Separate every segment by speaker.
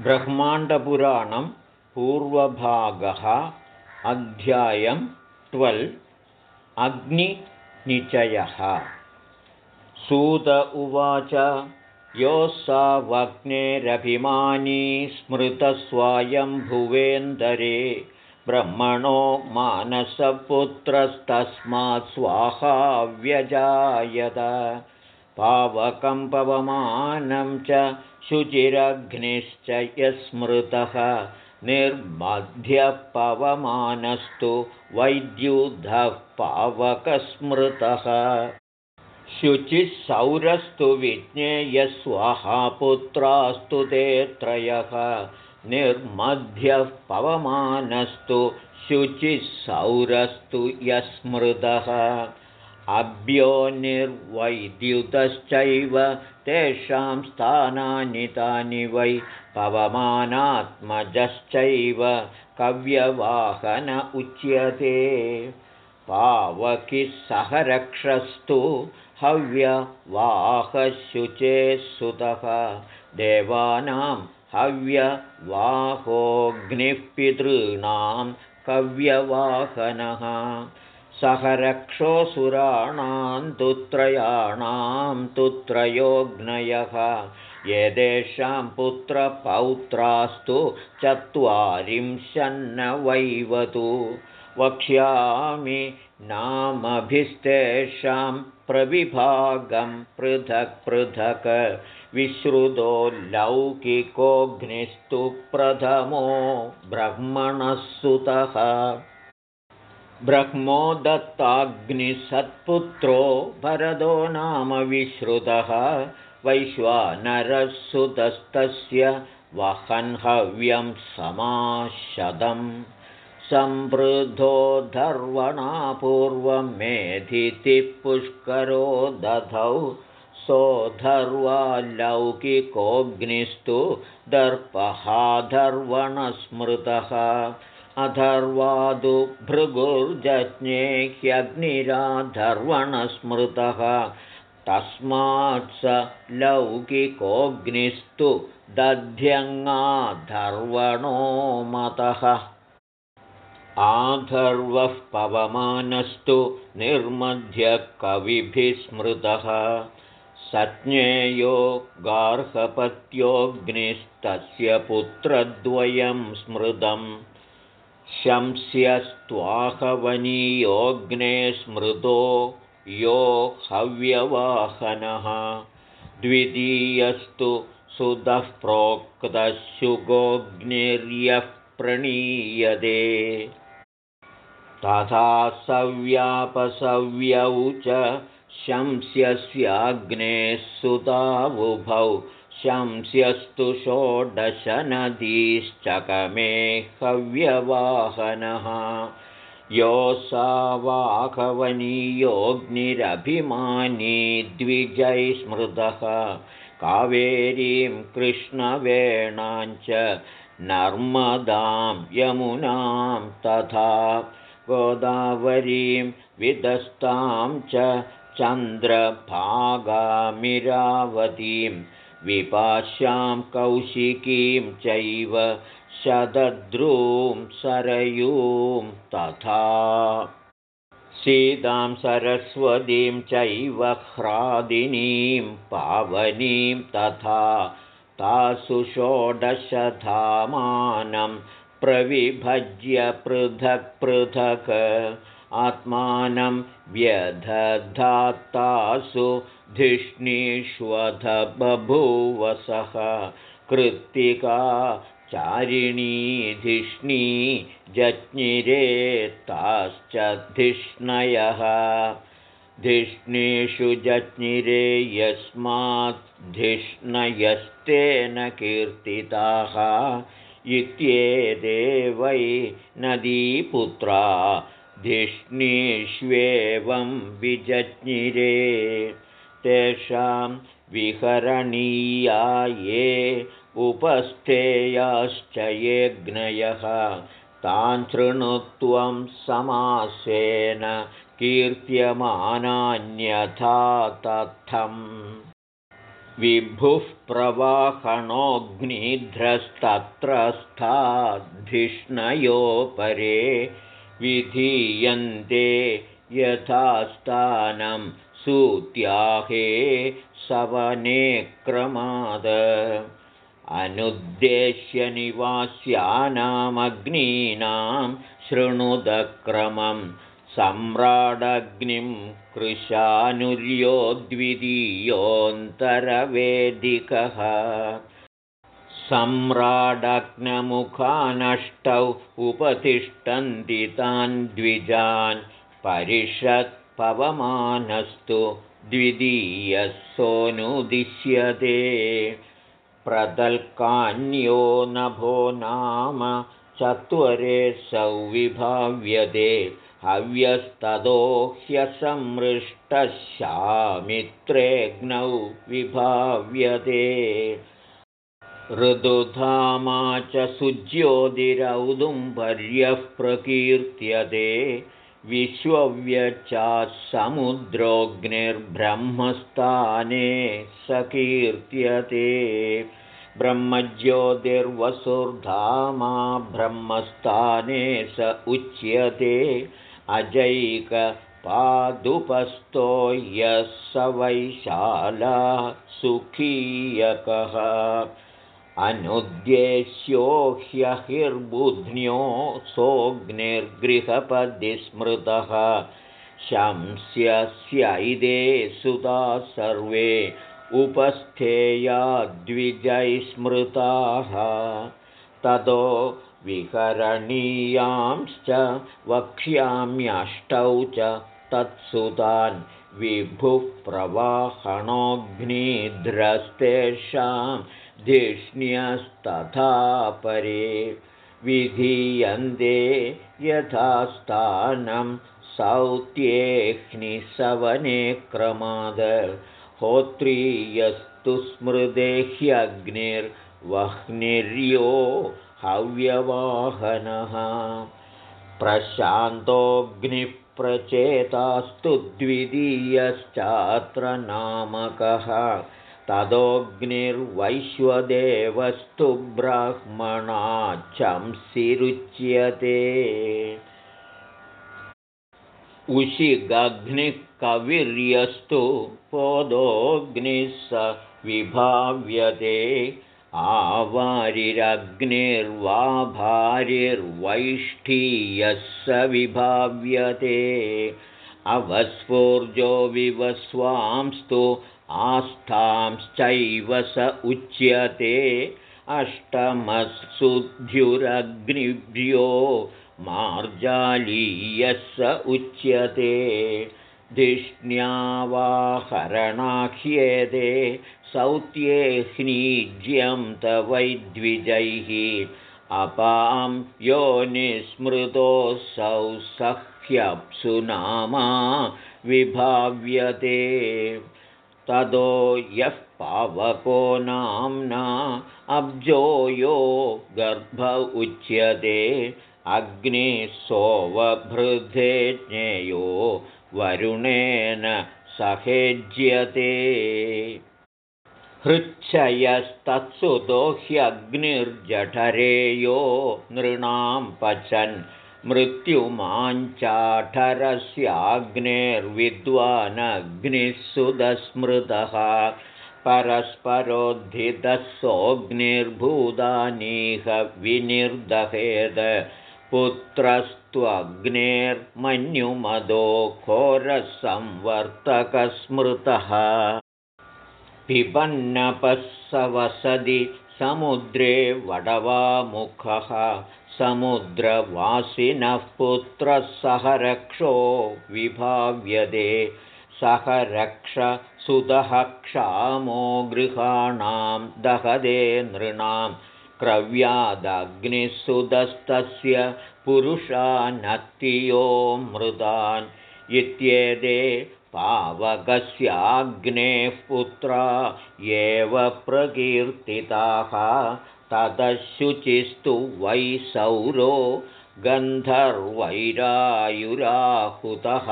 Speaker 1: ब्रह्माण्डपुराणं पूर्वभागः अध्यायं ट्वेल् अग्निनिचयः। सूत उवाच योऽसावग्नेरभिमानी स्मृतस्वायम्भुवेन्दरे ब्रह्मणो मानसपुत्रस्तस्मात् स्वाहा व्यजायत पावकं पवमानं च शुचिरग्निश्च यस्मृतः निर्मध्यः पवमानस्तु वैद्युधः पावकस्मृतः। शुचिः सौरस्तु विज्ञेयस्वहा पुत्रास्तु ते त्रयः। निर्मध्यः पवमानस्तु शुचिः सौरस्तु यस्मृतः अभ्यो निर्वैद्युतश्चैव तेषां स्थानानि तानि वै पवमानात्मजश्चैव कव्यवाहन उच्यते। पावकिः सह रक्षस्तु हव्यवाहशुचे सुतः देवानां हव्यवाहोऽग्निः पितॄणां कव्यवाहनः सह रक्षोऽसुराणां तुत्रयाणां तुत्रयोऽग्नयः एतेषां पुत्रपौत्रास्तु चत्वारिंशन्न वैवतु। वक्ष्यामि नामभिस्तेषां प्रविभागं पृथक् पृथक्। विश्रुतो लौकिकोऽग्निस्तु प्रथमो ब्रह्मणः सुतः ब्रह्मोदत्ताग्निसत्पुत्रो भरदो नाम विश्रुतः वैश्वानरसुतस्तस्य वहन्हव्यं समाशदम्। सम्वृद्धो धर्वणापूर्वमेधितिः पुष्करो दधौ सोऽधर्वालौकिकोऽग्निस्तु दर्पहाधर्वणस्मृतः अधर्वादु भृगुर्जज्ञे ह्यग्निराधर्वणस्मृतः तस्मात् स लौकिकोऽग्निस्तु दध्यङ्गाधर्वणो मतः। आधर्वः पवमानस्तु निर्मध्यकविभिः स्मृतः सज्ञेयो गार्हपत्योऽग्निस्तस्य पुत्रद्वयं स्मृतम् शंस्यस्त्वाहवनीयोऽग्ने स्मृतो यो हव्यवाहनः। द्वितीयस्तु सुतः प्रोक्तशुगोऽग्निर्यः प्रणीयते। तथा सव्यापसव्यौ च शंस्यस्याग्नेः सुतावुभौ शंस्यस्तु षोडशनदीश्चकमे हव्यवाहनः योऽसावाहवनीयोऽग्निरभिमानी द्विजै स्मृतः। कावेरीं कृष्णवेणाञ्च नर्मदां यमुनां तथा गोदावरीं विदस्तां च चन्द्रभागामिरावतीम् विपाश्यां कौशिकीं चैव शतद्रूं सरयूं तथा। सीतां सरस्वतीं चैव ह्रादिनीं पावनीं तथा। तासु षोडशधामानं प्रविभज्य पृथक् पृथक्। आत्मानं व्यधधात्तासु धिष्णीष्वध बभूवसः कृत्तिका चारिणीधिष्णी जज्ञिरे ताश्च धिष्णयः। धिष्णीषु जज्ञिरे यस्माद्धिष्णयस्तेन कीर्तिताः। इत्येते वै नदीपुत्रा धिष्णीष्वेवं विजज्ञिरे तेषां विहरणीया ये उपस्थेयाश्च यज्ञयः तान् शृणुत्वं समासेन कीर्त्यमानान्यथा तत्थम् विभुः प्रवाहणोऽग्निध्रस्तत्रस्थाद्धिष्णयो परे विधीयन्ते यथास्थानं सूत्याहे सवने क्रमाद। अनुद्देश्यनिवास्यानामग्नीनां शृणुदक्रमं सम्राडग्निं कृशानुर्यो द्वितीयोऽन्तरवेदिकः सम्राडग्नमुखानष्टौ उपतिष्ठन्ति तान् द्विजान् परिषत्पवमानस्तु द्वितीयः सोऽनुदिश्यते प्रतल्कान्यो नभो नाम चत्वरे सौविभाव्यते। हव्यस्ततो ह्यसमृष्टशामित्रेऽग्नौ विभाव्यते। ऋदुधामा च सुज्योतिरौदुम्बर्यः प्रकीर्त्यते विश्वव्यचाः समुद्रोऽग्निर्ब्रह्मस्थाने स कीर्त्यते। ब्रह्मज्योतिर्वसुर्धामा ब्रह्मस्थाने स उच्यते। अजैकपादुपस्थो यः स वैशाला सुखीयकः अनुद्देश्यो ह्यहिर्बुध्न्यो सोऽग्निर्गृहपदिस्मृतः शंस्यस्यैदे सुता सर्वे उपस्थेया द्विजैस्मृताः ततो विकरणीयांश्च वक्ष्याम्यष्टौ च तत्सुतान् विभुः प्रवाहणोऽग्निध्रस्तेषां धिष्ण्यस्तथा परे विधीयन्ते यथास्थानं सौत्येह्निसवने क्रमाद होत्रीयस्तु स्मृदेह्यग्निर्वह्निर्यो हव्यवाहनः प्रशान्तोऽग्निप्रचेतास्तु द्वितीयश्चात्र नामकः तदोऽग्निर्वैश्वदेवस्तु ब्राह्मणाच्छंसिरुच्यते उशिगग्निः कविर्यस्तु पोदोऽग्निः स विभाव्यते आवारिरग्निर्वाभारिर्वैष्ठीयः स विभाव्यते। अवस्फूर्जो विवस्वांस्तु आस्थांश्चैव स उच्यते अष्टमसुध्युरग्निभ्यो मार्जालीयः स उच्यते धिष्ण्यावाहरणाह्येते सौत्येह्नीज्यं तवैद्विजैः अपां यो निस्मृतोऽसौ सह्यप्सु नामा विभाव्यते ततो यः पावको नाम्ना अब्जो यो गर्भ उच्यते अग्निः ज्ञेयो वरुणेन सहेज्यते। हृच्छयस्तत्सुतो ह्यग्निर्जठरेयो नृणां पचन् मृत्युमाञ्चाठरस्याग्नेर्विद्वानग्निः सुदस्मृतः परस्परोद्धितः सोऽग्निर्भूतानीह विनिर्दहेद। पुत्रस्त्वग्नेर्मन्युमदो घोरसंवर्तकस्मृतः। पिबन्नपः स वसति समुद्रे वडवामुखः समुद्रवासिनः पुत्रः सह रक्षो विभाव्यते। सह रक्षसुतः क्षामो गृहाणां दहदे नृणां। क्रव्यादग्निसुतस्तस्य पुरुषानत्तियो मृदान्। इत्येते पावकस्याग्नेः पुत्रा एव प्रकीर्तिताः ततः वै सौरो गन्धर्वैरायुराहुतः।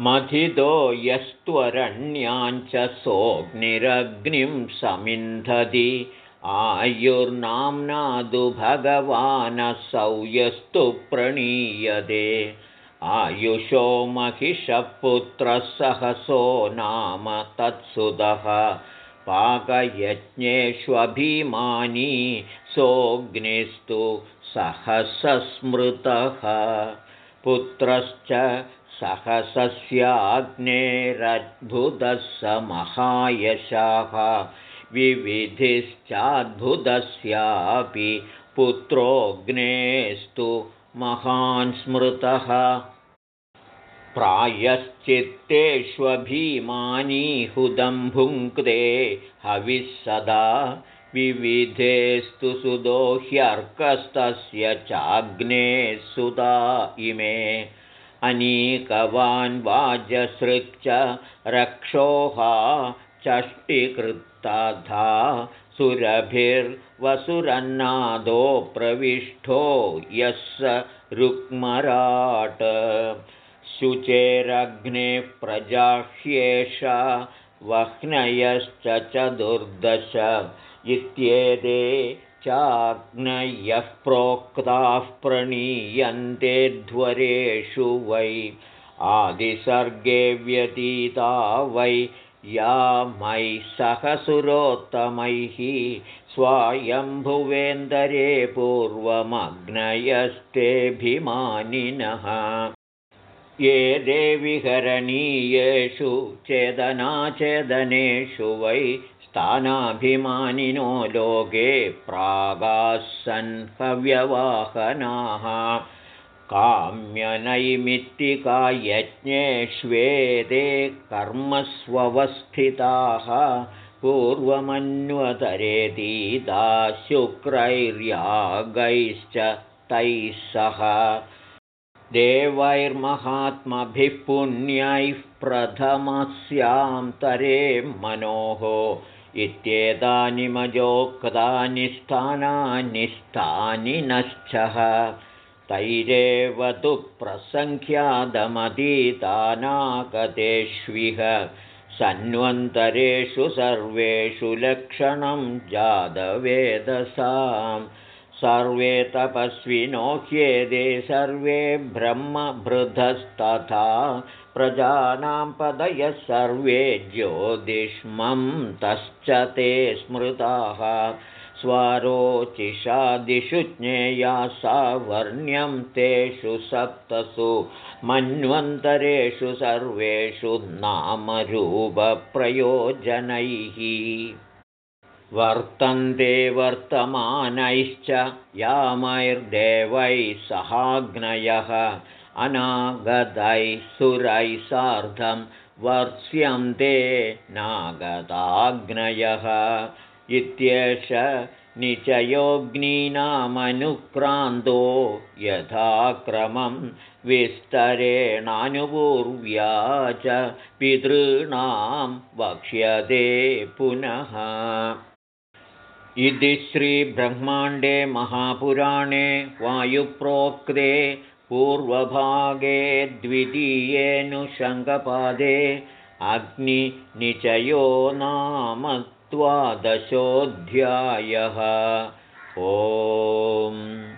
Speaker 1: मथितो यस्त्वरण्याञ्च सोऽग्निरग्निं समिन्धति। आयुर्नाम्नादु भगवानसौ यस्तु प्रणीयते। आयुषो महिषपुत्रः सहसो नाम तत्सुतः पाकयज्ञेष्वभिमानी सोऽग्निस्तु सहसस्मृतः। पुत्रश्च सहसस्याग्नेरद्भुतः स महायशाः विविधिश्चाद्भुतस्यापि पुत्रोऽग्नेस्तु महान् स्मृतः प्रायश्चित्तेष्वभिमानी भुङ्क्ते हविः सदा विविधेस्तु सुदो ह्यर्कस्तस्य चाग्ने सुता इमे। अनीकवान् वाजसृक् रक्षोहा चष्टिकृत्तधा सुरभिर्वसुरन्नादो प्रविष्टो यः स रुक्मराट् शुचेरग्ने प्रजाह्येष वह्नयश्च चतुर्दश इत्येते चाग्नयः प्रोक्ताः प्रणीयन्तेध्वरेषु वै आदिसर्गे व्यतीता वै या मयि सहसुरोत्तमैः स्वायम्भुवेन्दरे पूर्वमग्नयस्तेऽभिमानिनः ये देविहरणीयेषु चेदनाचेदनेषु वै स्थानाभिमानिनो लोके प्रागास्सन् हव्यवाहनाः काम्यनैमित्तिका यज्ञेष्वेदे कर्मस्वस्थिताः पूर्वमन्वतरेतीता शुक्रैर्यागैश्च तैः सह देवैर्महात्मभिः पुण्यैः प्रथमस्यां तरे मनोः इत्येतानि मजोक्तानि स्थानानि स्थानि नश्चः। तैरेव तु प्रसङ्ख्यादमतीतानागतेष्विह। सन्वन्तरेषु सर्वेषु लक्षणं जातवेदसाम् सर्वे तपस्विनोह्येदे सर्वे ब्रह्मभृधस्तथा प्रजानां पदयः सर्वे ज्योतिष्मं तश्च ते स्मृताः। स्वारोचिषादिषु ज्ञेया सावर्ण्यं तेषु सप्तसु मन्वन्तरेषु सर्वेषु नामरूपप्रयोजनैः वर्तन्ते वर्तमानैश्च यामैर्देवैः सहाग्नयः अनागतैः सुरैः सार्धं वर्ष्यन्ते नागताग्नयः इत्येष निचयोऽग्नीनामनुक्रान्तो यथाक्रमं विस्तरेणानुपूर्व्या च पितॄणां वक्ष्यते पुनः इति श्रीब्रह्माण्डे महापुराणे वायुप्रोक्ते पूर्वभागे द्वितीयेऽनुषङ्गपादे अग्निनिचयो नाम द्वादशोऽध्यायः। ओम्